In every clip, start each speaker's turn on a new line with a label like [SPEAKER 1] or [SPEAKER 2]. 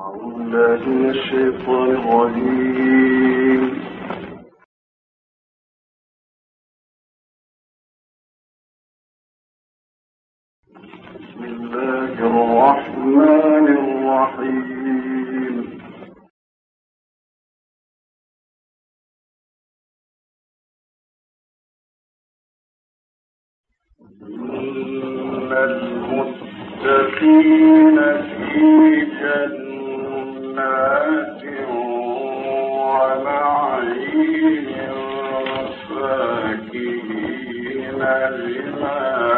[SPEAKER 1] أعوذ الله من الشيطان الرجيم. لما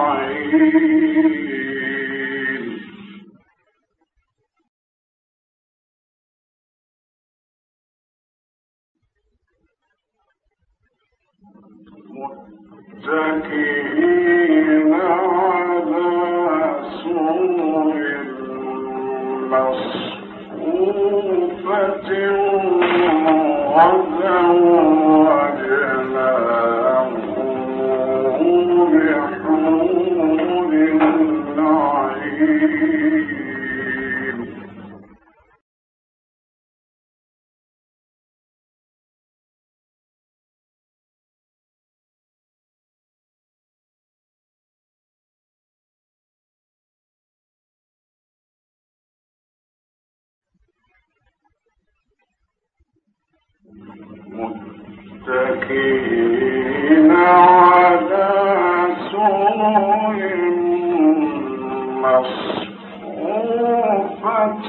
[SPEAKER 1] مسؤوفة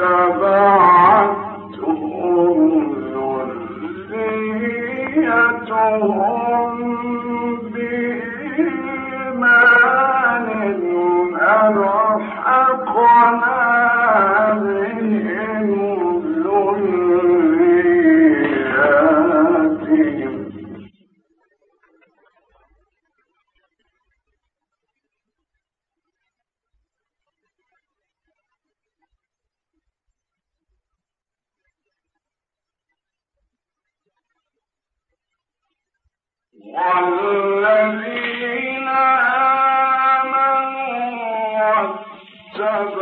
[SPEAKER 1] اتبعتهم ذريتهم serves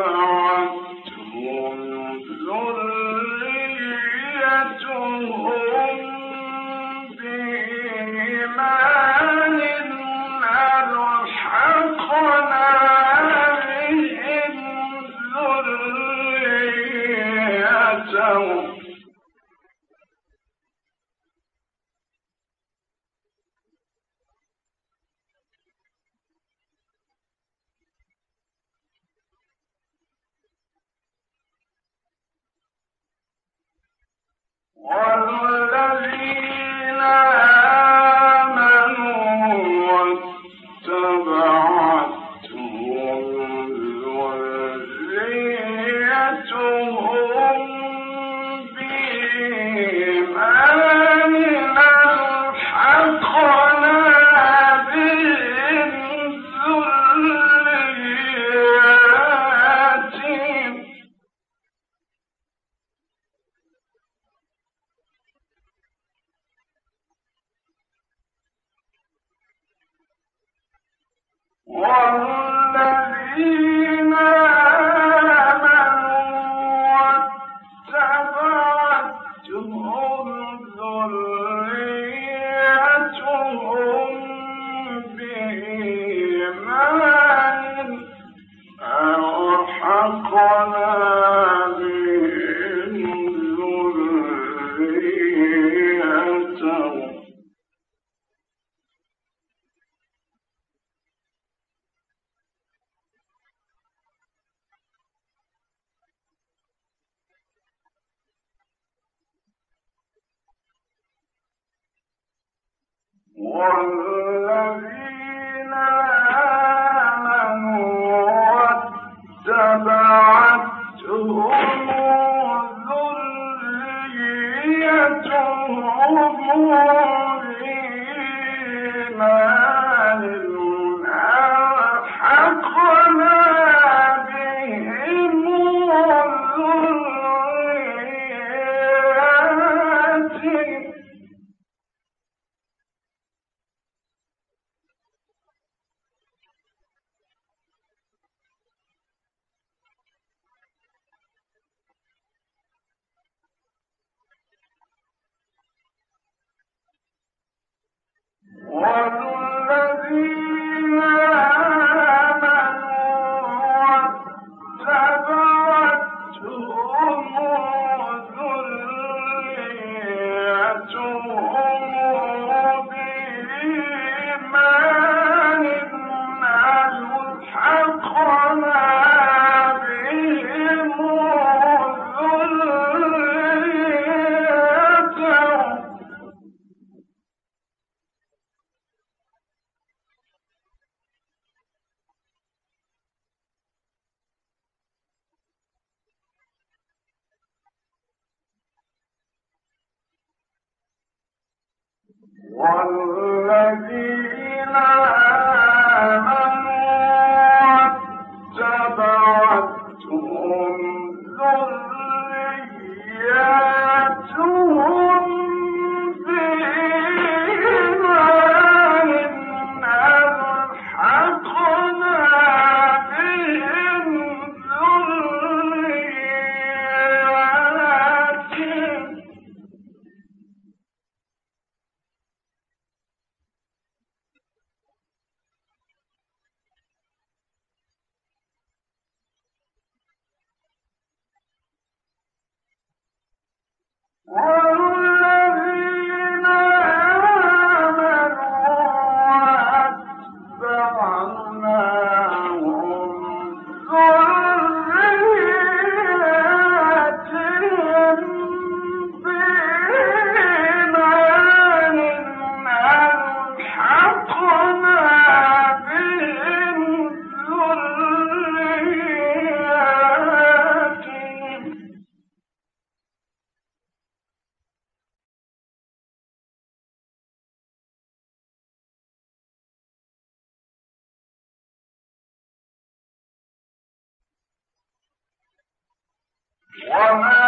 [SPEAKER 1] والذين Well, وما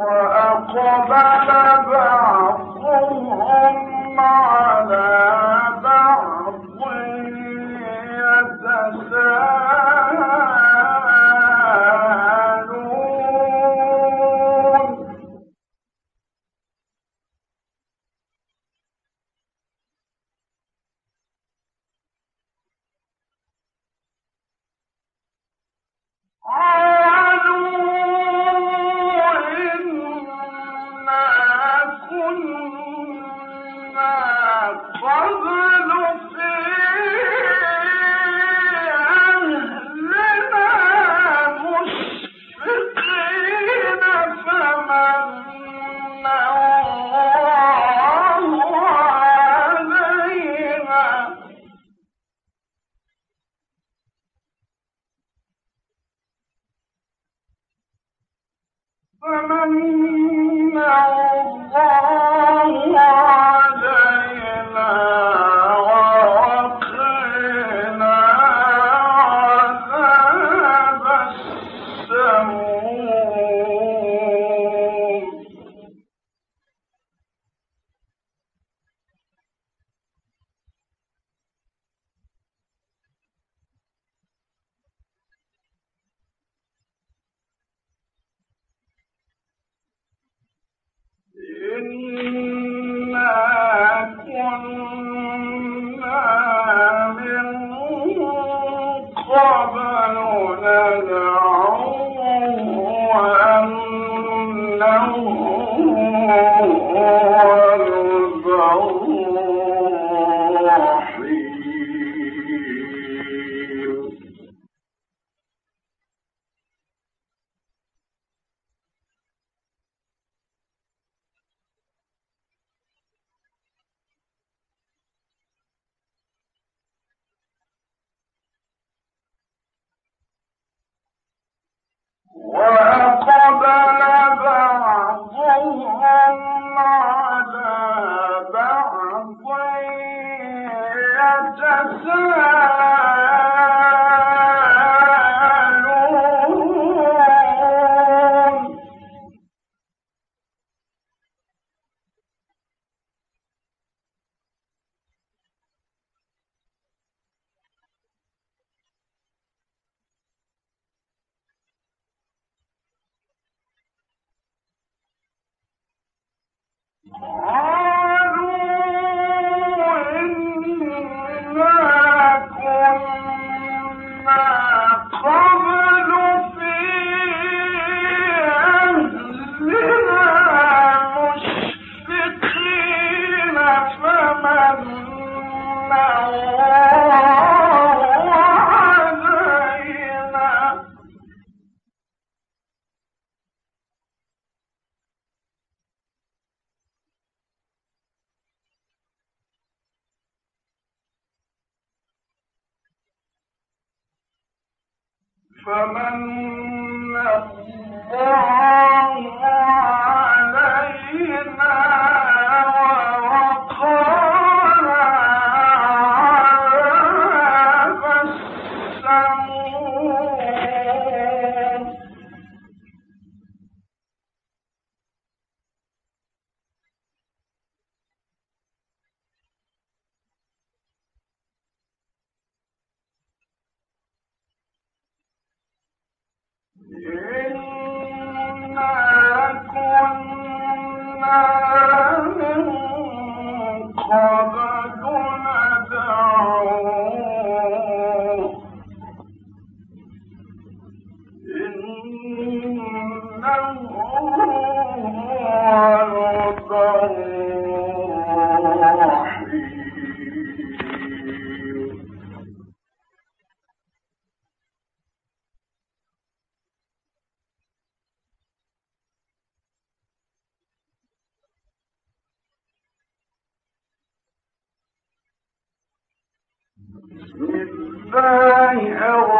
[SPEAKER 1] وأقبل بعضهم على ومن عزى له فمن الله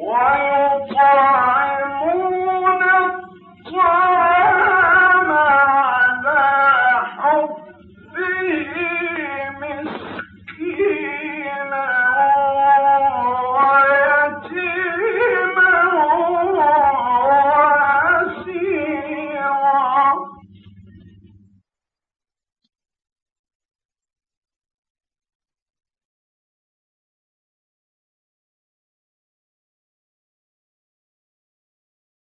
[SPEAKER 1] ويطعم